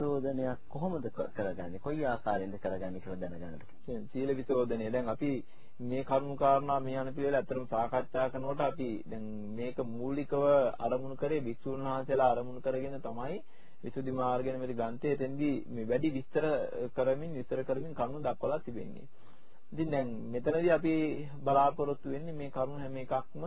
විශෝධනයක් කොහොමද කරගන්නේ? කොයි ආකාරයෙන්ද කරගන්නේ කියලා දැනගන්නට. සීල විශෝධනය. දැන් අපි මේ කරුණු කාරණා මේ යන පිළිවෙල ඇත්තටම සාකච්ඡා කරනකොට අපි දැන් මේක මූලිකව අරමුණු කරේ භික්ෂුන් වහන්සේලා අරමුණු කරගෙන තමයි විසුද්ධි මාර්ගයෙන් මේ ගන්තේ එතෙන්දී මේ වැඩි විස්තර කරමින් විස්තර කරමින් කරුණු දක්වලා තිබෙන්නේ. ඉතින් දැන් මෙතනදී අපි බලාපොරොත්තු වෙන්නේ මේ කරුණු හැම එකක්ම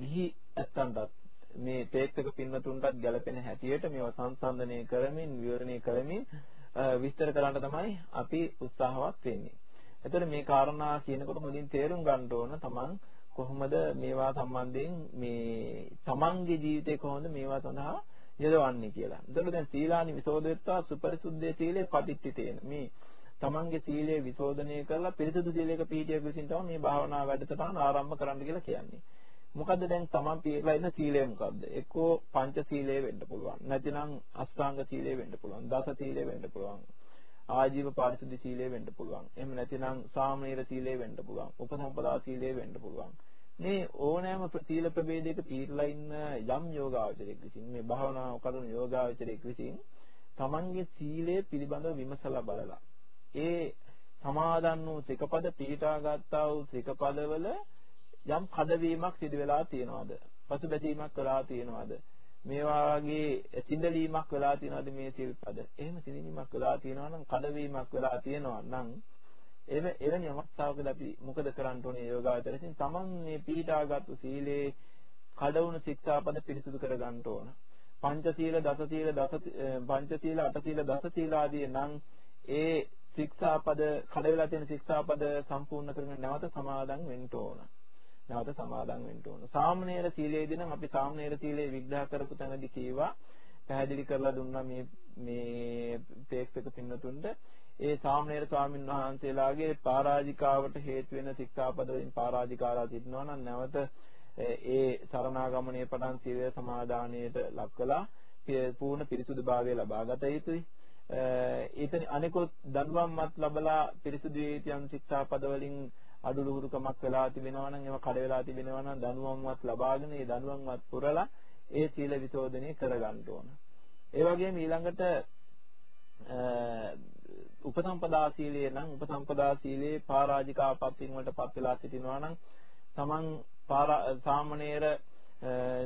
ගිහි ඇත්තන්ටත් මේ ටේක් එක පින්නතුන්ටත් ගැලපෙන හැටියට මේවා සංසන්දනය කරමින් විවරණය කරමින් විස්තර කරන්න තමයි අපි උත්සාහවත් වෙන්නේ. එතකොට මේ කාරණා කියනකොට මුලින් තේරුම් ගන්න ඕන තමන් කොහොමද මේවා සම්බන්ධයෙන් මේ තමන්ගේ ජීවිතේ කොහොමද මේවා සඳහා යොදවන්නේ කියලා. එතකොට දැන් සීලානි විසෝධෙත්වා සුපරිසුද්ධේ සීලේ පටිච්චිතේන. මේ තමන්ගේ සීලය විසෝධනය කරලා පිරිසුදු සීලයක පීඩියක් විසින් තමයි මේ භාවනා වැඩසටහන ආරම්භ කරන්න කියලා කියන්නේ. මොකද්ද දැන් තමන් පිළිලා ඉන්න සීලය මොකද්ද? එක්කෝ පංච සීලය වෙන්න පුළුවන්. නැතිනම් අෂ්ටාංග සීලය වෙන්න පුළුවන්. දස සීලය වෙන්න පුළුවන්. ආජීව පාරිශුද්ධ සීලය වෙන්න පුළුවන්. එහෙම නැතිනම් සාමනීර සීලය වෙන්න පුළුවන්. උපසම්පදා සීලය වෙන්න පුළුවන්. මේ ඕනෑම සීල ප්‍රභේදයක පිළිලා ඉන්න යම් යෝගාවචරයක් විසින් මේ භාවනාව කරන යෝගාවචරයක් විසින් තමන්ගේ සීලය පිළිබඳව විමසලා බලලා ඒ සමාදන් වූ සිකපද පිළිටා ගත්තා වූ සිකපදවල යම් කඩවීමක් සිදු වෙලා තියෙනවද? පසුබැසීමක් වෙලා තියෙනවද? මේ වාගේ සිඳලීමක් වෙලා තියෙනවද මේ සිල්පද? එහෙම සිඳීමක් වෙලා තියෙනවා නම් කඩවීමක් වෙලා තියෙනවා නම් එව එවැනි අවස්ථාවකදී අපි මොකද කරන්න ඕනේ යෝගාචරයෙන් තමන් මේ පීඩාගත්තු සීලේ කඩවුණු ශික්ෂාපද පිරිසුදු කර ගන්න ඕන. පංචශීල දසශීල දස පංචශීල අටශීල දසශීල ආදී නම් ඒ ශික්ෂාපද කඩ වෙලා තියෙන ශික්ෂාපද සම්පූර්ණ කරගෙන නැවත සමාදන් වෙන්න ඕන. නැවත සමාදන් වෙන්න ඕන. සාමණේර සීලයේදී නම් අපි සාමණේර සීලය විග්‍රහ කරපු තැනදී කීවා පැහැදිලි කරලා දුන්නා මේ මේ තේක්ස් එක පින්නතුන්ට ඒ සාමණේර ස්වාමීන් වහන්සේලාගේ පරාජිකාවට හේතු වෙන ශික්ෂාපද වලින් පරාජිකාලා සිටිනවා නම් නැවත ඒ සරණාගමණය පටන් සීල සමාදානයට ලක් කළා පූර්ණ පිරිසුදුභාවය ලබා ගත යුතුයි. ඊතන අනිකුත් දඬුවම්මත් ලැබලා පිරිසුදු වේතියන් ශික්ෂාපද වලින් අඩුලුහුරුකමක් වෙලා තිබෙනවා නම් ඒවා කඩ වෙලා තිබෙනවා නම් දනුවම්වත් ලබාගෙන ඒ දනුවම්වත් පුරලා ඒ සීල විසෝධනය කරගන්න ඕන. ඒ වගේම ඊළඟට උපසම්පදා සීලය නම් උපසම්පදා සීලේ පරාජිකා පත්තින් වලටපත් වෙලා සිටිනවා නම් තමන් සාමණේර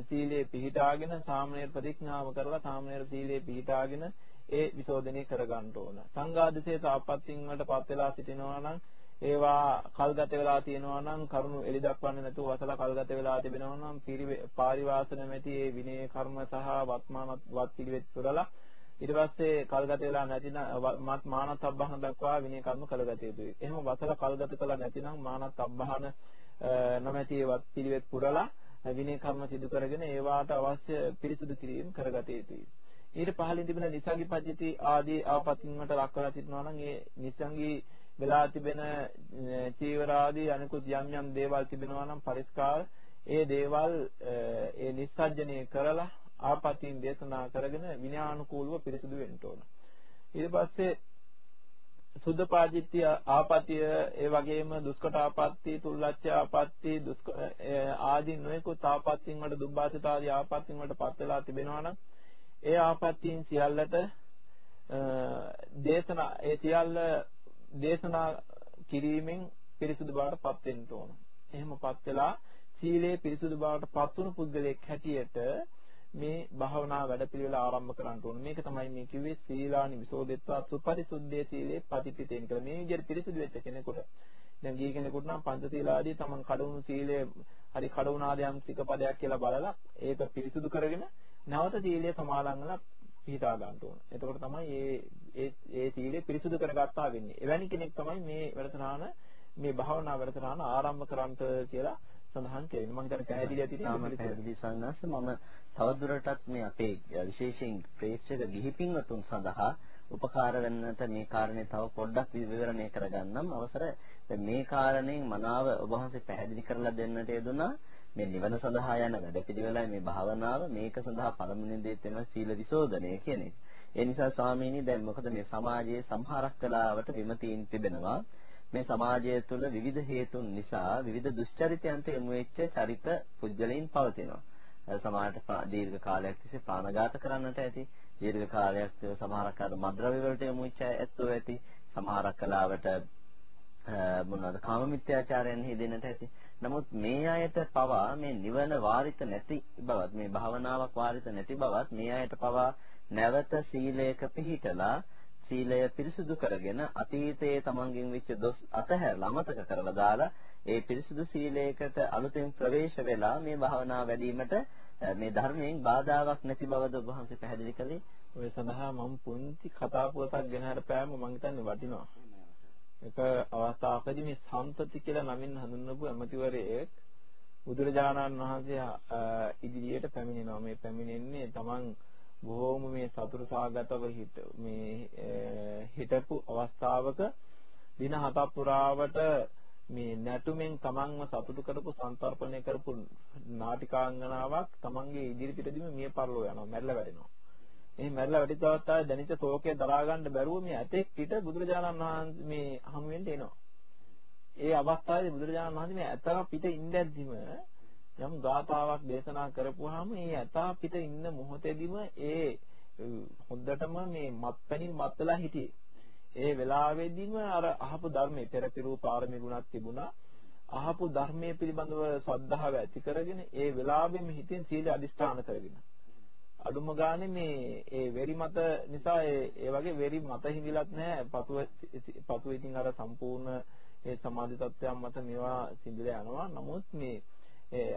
සීලේ පිහිටාගෙන සාමණේර ප්‍රතිඥාව කරලා සාමණේර සීලේ පිහිටාගෙන ඒ විසෝධනය කරගන්න ඕන. සංඝාදිසේ තාපත්තින් වලටපත් වෙලා සිටිනවා නම් ඒවා කල්ගත වෙලා තියෙනවා නම් කරුණු එලි දක්වන්නේ නැතුව වසලා කල්ගත වෙලා තිබෙනවා නම් පාරිවාස නැමැති ඒ විනය කර්ම සහ වත්මාන වත් පිළිවෙත් පුරලා ඊට පස්සේ කල්ගත වෙලා නැතිනම් මත් මානත් අබ්බහන දක්වා විනය කර්ම කළගත යුතුයි. එහෙම වසලා කල්ගත කළා නැතිනම් මානත් අබ්බහන නැමැති වත් පිළිවෙත් පුරලා විනය කර්ම සිදු කරගෙන ඒවාට අවශ්‍ය පිරිසුදු කිරීම කරගත යුතුයි. ඊට පහළින් තිබෙන නිසංගි පද්ධති ආදී ආපත්‍යින් වලට ලක් කරලා සිටිනවා නම් ඒ නිසංගි වෙලා තිබෙන චීවර ආදී අනිකුත් යම් යම් දේවල් තිබෙනවා නම් පරිස්කාර ඒ දේවල් ඒ නිස්සජ්ජනය කරලා ආපතීන් දේශනා කරගෙන විනයානුකූලව පිරිසුදු වෙන්න ඕන. ඊට පස්සේ සුද්ධ පාජිත්‍ය ආපතිය ඒ වගේම දුෂ්කට ආපත්‍ය තුල්ලච්ඡ ආපත්‍ය ආදී නොයෙකුත් ආපත්‍යින් වලට දුබ්බාසිත ආදී ආපත්‍යින් වලට පත් වෙලා තිබෙනවා නම් ඒ ආපත්‍යින් සියල්ලට දේශනා ඒ සියල්ල දේශනා කිරීමෙන් පිරිසුදු බවට පත් වෙන්න ඕන. එහෙමපත් වෙලා සීලේ පිරිසුදු බවට පත් වුණු පුද්ගලයෙක් හැටියට මේ භාවනා වැඩපිළිවෙල ආරම්භ කරන්න ඕන. මේක තමයි මේ කිව්වේ සීලානි විසෝදෙත්වා සුපරිසුද්ධේ සීලේ පතිපිතේන කියලා. මේ විදිහට පිරිසුදු වෙච්ච කෙනෙකුට දැන් ගිය කෙනෙකුට නම් පංච සීලාදී තමන් කඩවුණු සීලය හරි කඩවුණාද යම් සිකපදයක් කියලා බලලා ඒක පිරිසුදු කරගෙන නැවත සීලය සමාදන් වෙලා පිහිටා ගන්න ඕන. එතකොට තමයි මේ ඒ ඒ සීලය පිරිසුදු කරගත්තා වෙන්නේ. එවැනි කෙනෙක් තමයි මේ වැඩසටහන මේ භාවනා වැඩසටහන ආරම්භ කරන්ට කියලා සඳහන් කෙරෙන්නේ. මම හිතන්නේ පැහැදිලි ඇති තාම පැහැදිලි සංඝාස මම තවදුරටත් මේ අපේ විශේෂයෙන් ප්‍රේක්ෂක ගිහි පින්වතුන් සඳහා උපකාර වෙන්නට මේ කාරණේ තව පොඩ්ඩක් විවරණය කරගන්නම් අවසර මේ කාරණයෙන් මනාව ඔබ වහන්සේ පැහැදිලි කරලා දෙන්නට යෙදුනා මේ නිවන සඳහා යන වැඩපිළිවෙලයි මේ භාවනාව මේක සඳහා පළමුවෙනි දේ තමයි සීල විසෝධනය කියන එක. ඒ නිසා ස්වාමීනි දැන් මොකද මේ සමාජයේ සමහරක් කලාවට විමතීන් තිබෙනවා මේ සමාජය තුළ විවිධ හේතුන් නිසා විවිධ දුෂ්චරිතයන්ට යොමු වෙච්ච චරිත පුජ්‍යලයින් පවතිනවා. සමාජයට දීර්ඝ කාලයක් තිස්සේ ප්‍රාණඝාත කරන්නට ඇති. දීර්ඝ කාලයක් සමහරක් අර මද්ද්‍රව්‍ය වලට යොමු වෙච්ච ඇත්තෝ ඇති සමහරක් කලාවට මොනවාද කාම මිත්‍යාචාරයන් හිදෙන්නට ඇති. නමුත් මේ අයට පවා මේ නිවන වාරිත නැති බවත් මේ භාවනාවක් වාරිත නැති බවත් මේ අයට පවා නැවත සීලයක පිහිටලා සීලය පිරිසුදු කරගෙන අතීතයේ තමන්ගෙන් වෙච්ච දොස් අතහැරලා අමතක කරලා දාලා ඒ පිරිසුදු සීලයකට අලුතෙන් ප්‍රවේශ වෙලා මේ භාවනාව වැඩිවීමට මේ ධර්මයෙන් බාධාවක් නැති බවද ඔබ වහන්සේ පැහැදිලි කළේ ඔය සඳහා මම පුංචි කතා පුවතක් ගෙනහැර පෑම මම හිතන්නේ වටිනවා. එක අවස්ථාවකදී මේ සම්පති කියලා නමින් හඳුන්වපු ඇමතිවරයෙක් බුදුරජාණන් වහන්සේ ඉදිරියට පැමිණෙනවා. මේ පැමිණෙන්නේ තමන් බොහෝම මේ සතුරු සාගතව හිට මේ හිටපු අවස්ථාවක දින හතක් පුරාවට මේ නැටුමෙන් තමන්ව සතුටු කරපු සංතරපණය කරපු නාටිකාංගනාවක් තමන්ගේ ඉදිරි පිටදීම මිය පරලෝ යනවා මැරලා වැටෙනවා. මේ මැරලා වැටිච්ච අවස්ථාවේ දැනිච්ච ශෝකය දරා ගන්න බැරුව මේ ඇතෙක් පිට බුදුරජාණන් වහන්සේ මේ හමු වෙන්න එනවා. ඒ අවස්ථාවේදී බුදුරජාණන් වහන්සේ මේ ඇතලා පිට ඉඳද්දිම යම් ගාථාවක් දේශනා කරපුවාම මේ ඇතා පිට ඉන්න මොහොතේදීම ඒ හොඳටම මේ මත්පැනින් මත්ලා හිටියේ. ඒ වෙලාවේදීම අර අහපු ධර්මයේ පෙරපිරු පාරමී ගුණක් තිබුණා. අහපු ධර්මයේ පිළිබඳව ශ්‍රද්ධාව ඇති කරගෙන ඒ වෙලාවෙම හිතෙන් සීල අදිෂ්ඨාන කරගෙන අඩුම ගානේ මේ ඒ වෙරි මත නිසා ඒ ඒ වගේ වෙරි මත හිඳිලත් නැහැ පතුව පතුව ඉතින් අර සම්පූර්ණ ඒ සමාධි තත්ත්වයන් මත මේවා සිඳිලා යනවා නමුත් මේ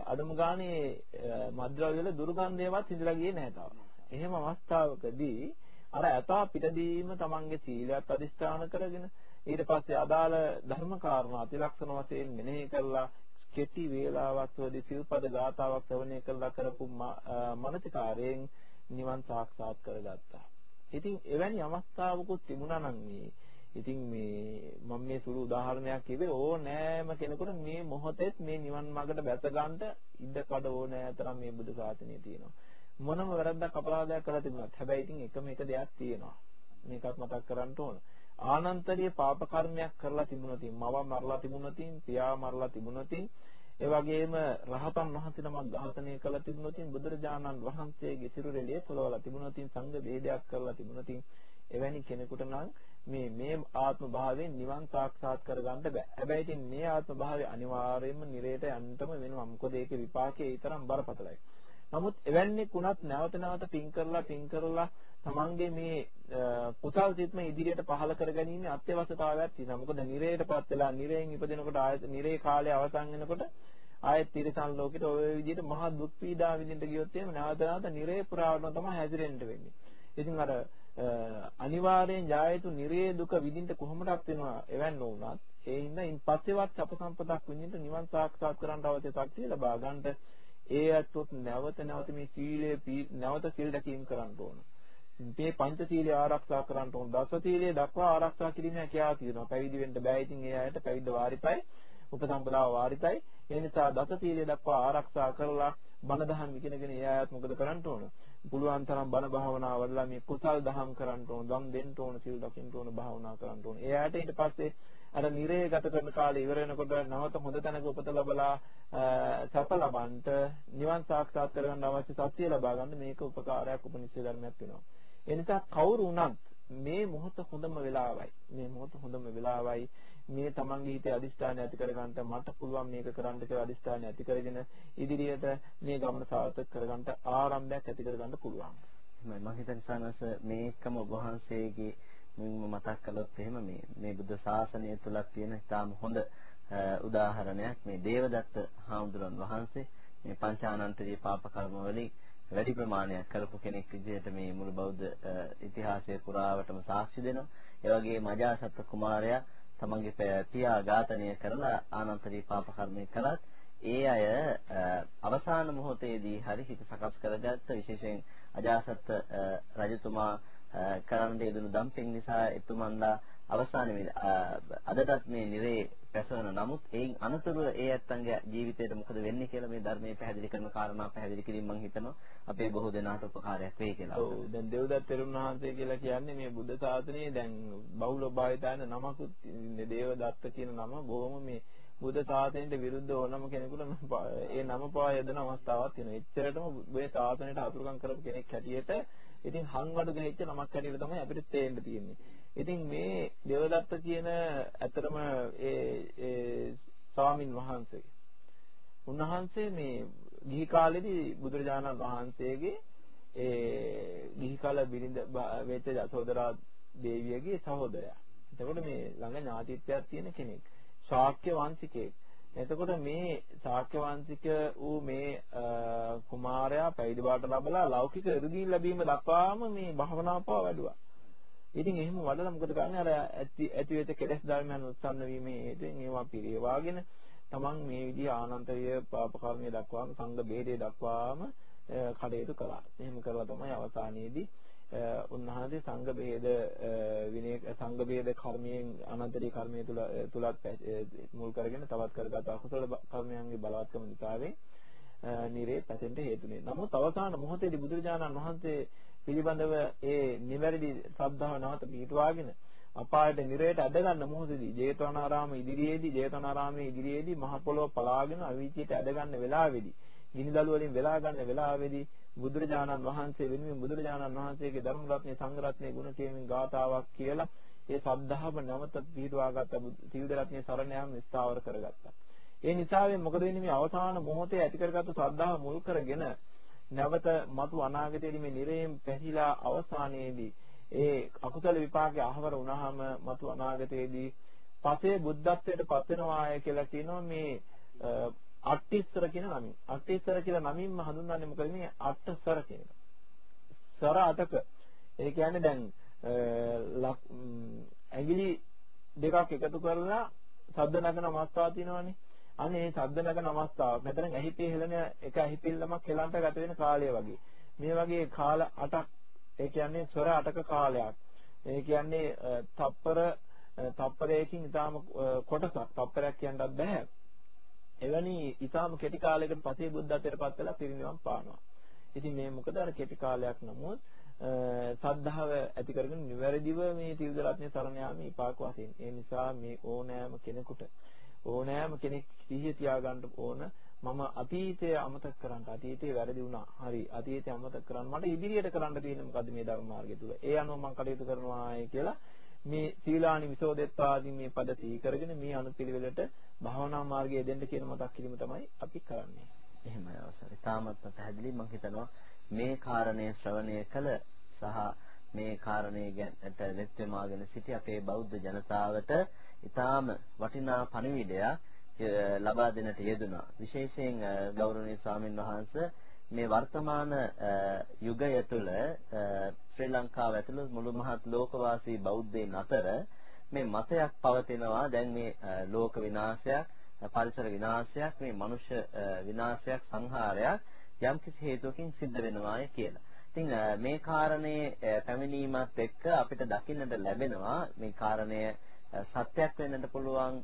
අඩුම ගානේ මද්ද්‍රව්‍ය වල දුර්ගන්ධයවත් හිඳලා ගියේ නැහැ තාම. එහෙම අවස්ථාවකදී අර ඇතා පිටදීම තමන්ගේ සීලයත් අදිස්ථාන කරගෙන ඊට පස්සේ අදාළ ධර්ම කාරණා අතිලක්ෂණ වශයෙන් මෙනෙහි කරලා කෙටි වේලාවක් වදී සිල්පද ගාතාවක් ශ්‍රවණය කරලා කරපු මනසිකාරයෙන් නිවන් සාක්ෂාත් කරගත්තා. ඉතින් එවැනි අවස්ථාවකුත් තිබුණා නම් මේ ඉතින් මේ මම මේ සුළු උදාහරණයක් කිව්වේ ඕනෑම කෙනෙකුට මේ මොහොතේත් මේ නිවන් මාර්ගට බැස ගන්නට ඉඩ කඩ ඕනෑ තරම් මේ බුදු සාසනය තියෙනවා. මොනම වැරද්දක් අපරාධයක් කරලා තිබුණත් හැබැයි ඉතින් එකම එක දෙයක් තියෙනවා. මේකත් මතක් කරගන්න ඕන. ආනන්තරීය පාප කර්මයක් කරලා තිබුණොත් මව මරලා තිබුණොත් පියා මරලා තිබුණොත් ඒ වගේම රහතන් වහන්සේ නමක් ඝාතනය කළ තිබුණොත් බුදුරජාණන් වහන්සේගේ සිරුරෙලිය පොළවලා තිබුණොත් සංඝ වේදයක් කරලා තිබුණොත් එවැනි කෙනෙකුට නම් මේ මේ ආත්ම භාවයෙන් නිවන් සාක්ෂාත් කරගන්න බෑ. හැබැයි ඉතින් මේ ආත්ම භාවය අනිවාර්යයෙන්ම නිරේට යන්නටම වෙනවා. මොකද ඒකේ විපාකයේ ඊතරම් බරපතලයි. නමුත් එවැන්නෙක් උනත් නැවත නැවත පින් කරලා පින් කරලා තමන්ගේ මේ කුසල් සිත්ම ඉදිරියට පහළ කරගැනීමේ අත්‍යවශ්‍යතාවයක් තියෙනවා. මොකද නිරේටපත් වෙලා නිරයෙන් ඉපදෙනකොට ආයත නිරේ කාලය අවසන් වෙනකොට ආයෙත් තිරසන් ලෝකෙට ওই විදිහට මහා දුක් පීඩා විඳින්න ගියොත් එහෙම නැවත නැවත නිරේ පුරාවටම තමයි හැදිරෙන්න වෙන්නේ. ඉතින් අර අනිවාර්යෙන් ජායතු නිරේ දුක විඳින්න කොහොමදක් වෙනවා එවැන්න වුණත් ඒ හින්දා ඉන් පස්සේවත් අප සම්පතක් විඳින්න නිවන් සාක්ෂාත් කරගන්න අවශ්‍ය ශක්තිය ලබා ගන්නට ඒ අත්ොත් නැවත නැවත මේ සීලය නැවත සීල් දැකීම කරන්න ඕන. මේ පංචශීලය ආරක්ෂා කරන්න ඕන. දස සීලය දක්වා ආරක්ෂා කිරීම හැකියාව තියෙනවා. පැවිදි වෙන්න බෑ. ඉතින් ඒ අයට පැවිද්ද වාරිතයි, උපසම්පදාව වාරිතයි. ඒ නිසා දස සීලය දක්වා ආරක්ෂා කරලා බණ දහම් ඉගෙනගෙන ඒ අයත් මොකද කරන්න ඕන? පුළුවන් තරම් බණ භාවනා වඩලා මේ කුසල් දහම් කරන්න ඕන, දම් දෙන්න ඕන, සිල් දකින්න ඕන, භාවනා කරන්න ඕන. ඒ අයට ඊට පස්සේ අර නිරේ ගත කරන කාලේ ඉවර වෙනකොට නැවත හොඳ තැනක උපත ලැබලා සැප ලබන්නට නිවන් සාක්ෂාත් කරගන්න අවශ්‍ය සත්‍ය ලබා ගන්න මේක උපකාරයක් උපනිෂේ ධර්මයක් වෙනවා. ඒ නිසා කවුරු වුණත් මේ මොහොත හොඳම වෙලාවයි. මේ මොහොත හොඳම වෙලාවයි. මේ තමන්ගේ හිතේ අදිෂ්ඨානය ඇති කරගන්න මට පුළුවන් මේක කරන්න කියලා අදිෂ්ඨානය ඇති කරගෙන ඉදිරියට මේ ගමන සාර්ථක කරගන්න ආරම්භයක් ඇති කරගන්න පුළුවන්. මම හිතන්නේ සනස මේකම ඔබ වහන්සේගේ මම මතක් කළොත් එහෙම මේ මේ බුද්ධ ශාසනය තුල තියෙන ඉතාම හොඳ උදාහරණයක් මේ දේවදත්ත හාමුදුරන් වහන්සේ මේ පංචානන්තරී පාප කර්ම වලින් වැඩි ප්‍රමාණයක් කරපු කෙනෙක් විදිහට මේ මුළු බෞද්ධ ඉතිහාසය පුරාවටම සාක්ෂි දෙනවා. ඒ වගේම අජාසත් කුමාරයා තමන්ගේ පියා ඝාතනය කරලා ආනන්තරී පාප කර්මය කළත් ඒ අය අවසාන මොහොතේදී හරි හිත සකස් කරගත්ත විශේෂයෙන් අජාසත් රජතුමා කරන්න යෙදුණු දම්පින් නිසා එතුමන්ලා අවසානයේ අදටත් මේ නිරේ පැසවන නමුත් ඒන් අනතුරුව ඒ ඇත්තන්ගේ ජීවිතයට මොකද වෙන්නේ කියලා මේ ධර්මයේ පැහැදිලි කරන කාරණා පැහැදිලි කිරීම මම හිතනවා අපේ බොහෝ දෙනාට උපකාරයක් වෙයි කියලා. ඔව් දැන් දෙව්දත් තෙරුන් වහන්සේ කියලා කියන්නේ මේ බුද්ධ ශාසනයේ දැන් බහුල භාවිතයන නමකුත් දේවදත්ත කියන නම බොහොම මේ බුද්ධ ශාසනයට විරුද්ධ ඕනම කෙනෙකුට ඒ නම පවා යදන අවස්ථාවක් තියෙනවා. එච්චරටම මේ ශාසනයට අතුරුකම් කරපු කෙනෙක් හැටියට ඉතින් හංවඩු ගහිච්ච නමක් හැටියට තමයි අපිට තේන්න තියෙන්නේ. ඉතින් මේ දේවදත්ත කියන ඇතරම ඒ ඒ ස්වාමින් වහන්සේ උන්වහන්සේ මේ ගිහි කාලේදී බුදුරජාණන් වහන්සේගේ ඒ ගිහි කාල බිරිඳ වෙච්ච යසෝදරා දේවියගේ සහෝදරයා. එතකොට මේ ළඟ ඥාතිත්වයක් තියෙන කෙනෙක්. ශාක්‍ය වංශිකයෙක්. එතකොට මේ ශාක්‍ය වංශික වූ මේ කුමාරයා පැවිදි බවට ලබලා ලෞකික ඉර්ධීන් ලැබීම දක්වාම මේ භවනාව පව වැඩුවා. ඉතින් එහෙම වඩලා මොකද කරන්නේ අර ඇති ඇති වෙත කෙලස් ධර්මයන් උත්සන්න වීමේ හේතුවෙන් ඒවා පිරියවාගෙන තමන් මේ විදිහ ආනන්තරීය පාප කර්මයේ දක්වාම සංඝ බෙහෙදේ දක්වාම කටයුතු කළා. එහෙම කරලා තමයි අවසානයේදී උන්වහන්සේ සංඝ බෙහෙද විනය සංඝ බෙහෙද කර්මයෙන් අනන්තරීය කර්මයේ තුල තුලත් මුල් කරගෙන තවත් කරගත් අකුසල කර්මයන්ගේ බලවත්කම නිසාවෙන් නිරේ පැතෙන්න හේතුනේ. නමුත් අවසාන මොහොතේදී බුදුරජාණන් වහන්සේ පිළිබඳව ඒ නිවැරදි ශ්‍රද්ධාව නැවත පිහිටුවාගෙන අපායට නිරයට ඇද ගන්න මොහොතේදී ජේතවනාරාම ඉදිරියේදී ජේතවනාරාමයේ ඉදිරියේදී මහ පොළොව පලාගෙන අවීචියට ඇද ගන්න වෙලාවේදී ගිනිදළු වලින් වෙලා ගන්න වෙලාවේදී බුදුරජාණන් වහන්සේ වෙනුවෙන් බුදුරජාණන් වහන්සේගේ ධර්ම රත්නේ සංඝ රත්නේ ගුණ කියමින් ගාතාවක් කියලා ඒ සද්ධාව නැවත පිහිටුවාගත්ත ත්‍රිවිධ රත්නේ සරණ යාම ස්ථාවර කරගත්තා. ඒ නිසාවෙන් මොකද වෙන්නේ මේ අවසාන මොහොතේ ඇති කරගත්තු සද්ධාව මුල් කරගෙන නැවත මතු අනාගතයේදී මේ නිරයෙන් පැහිලා අවසානයේදී ඒ අකුසල විපාකයේ අහවර වුණාම මතු අනාගතයේදී පසේ බුද්ධත්වයට පත් වෙනවාය කියලා කියනවා මේ අට්ටිස්සර කියන නමින්. අට්ටිස්සර කියලා නමින්ම හඳුන්වන්නේ මොකද මේ අට්ටසර කියන එක. සර අටක. ඒ කියන්නේ දැන් ඇඟිලි දෙකක් එකතු කරලා සද්ද නගන අවස්ථාවක් තියෙනවනේ. අනේ සද්ද නගන අවස්ථාව. මෙතන ඇහිපේ හෙලන එක ඇහිපිල්ලමක් හෙලන්ට ගත වෙන කාලය වගේ. මේ වගේ කාල 8ක් ඒ කියන්නේ ස්වර 8ක කාලයක්. ඒ කියන්නේ තප්පර තප්පරයකින් ඊටාම කොටසක් තප්පරයක් කියන්නත් බෑ. එවැනි ඊටාම කෙටි කාලයකට පස්සේ බුද්ධත්වයට පත් වෙලා පිරිනිවන් පානවා. ඉතින් මේ මොකද අර කෙටි කාලයක් නමුත් සද්ධාව ඇති කරගෙන නිවැරදිව මේ ත්‍රිවිධ රත්නයේ සරණ යාම විපාක වශයෙන්. ඒ නිසා මේ ඕනෑම කෙනෙකුට ඕනෑම කෙනෙක් සිහිය තියාගන්න ඕන මම අතීතය අමතක කරන්න අතීතේ වැරදි වුණා. හරි අතීතය අමතක කරන්න මට ඉදිරියට කරන්න තියෙන්නේ මොකද්ද මේ ධර්ම මාර්ගය තුල. ඒ අනුව මම කටයුතු කරනවායි කියලා මේ සීලානි විසෝදෙත්වාදී මේ පද සිහි කරගෙන මේ අනුපිළිවෙලට භාවනා මාර්ගය දෙන්න කියන මතක් කිරීම තමයි අපි කරන්නේ. එහෙමයි අවසරයි. තාමත් පැහැදිලි මම හිතනවා මේ කාරණය ශ්‍රවණය කළ සහ මේ කාරණේ ගැනට වෙත්වමාගෙන සිටි අපේ බෞද්ධ ජනතාවට ඊටාම වටිනා පණිවිඩයක් ලබා දෙන්නට යෙදුනා. විශේෂයෙන් ගෞරවනීය ස්වාමින් වහන්සේ මේ වර්තමාන යුගය තුළ ශ්‍රී ලංකාව ඇතුළු මුළු මහත් ලෝකවාසී බෞද්ධයන් අතර මේ මතයක් පවතිනවා දැන් මේ ලෝක විනාශයක් පරිසර විනාශයක් මේ මනුෂ්‍ය විනාශයක් සංහාරයක් යම්කිසි හේතුවකින් සිද්ධ වෙනවාය කියලා. ඉතින් මේ කාරණේ පැමිණීමත් එක්ක අපිට දකින්නට ලැබෙනවා මේ කාරණය සත්‍යයක් වෙන්නට පුළුවන්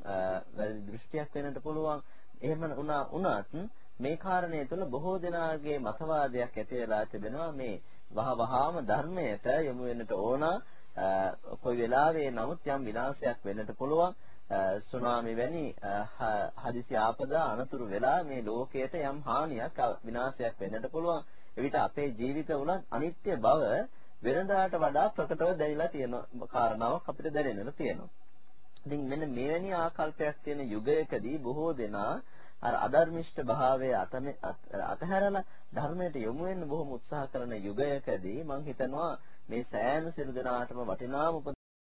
වැරදි දෘෂ්ටියක් වෙන්නට පුළුවන්. එහෙම වුණා වුණත් මේ කාරණය තුළ බොහෝ දෙනාගේ මතවාදයක් ඇති වෙලා තිබෙනවා. මේ වහ වහාම ධර්මයට යොමු වෙන්නට ඕන කොයි වෙලාවෙ නමුත් යම් විනාශයක් වෙන්නට පුළුවන්. සුනාමි වැනි හදිසි ආපදා අනතුරු වෙලා මේ ලෝකයට යම් හානියක් විනාශයක් වෙන්නට පුළුවන්. එවිට අපේ ජීවිත උනත් අනිත්‍ය බව වෙනදාට වඩා ප්‍රකටව දැනিলা තියෙන කාරණාවක් අපිට දැනෙන්නට තියෙනවා. ඉතින් මෙන්න මෙවැනි ආකල්පයක් තියෙන යුගයකදී බොහෝ දෙනා අර අධර්මිෂ්ඨ භාවය අතහැරලා ධර්මයට යොමු වෙන්න බොහොම උත්සාහ කරන යුගයකදී මම හිතනවා මේ සෑම සිළු දෙනාටම වටිනාම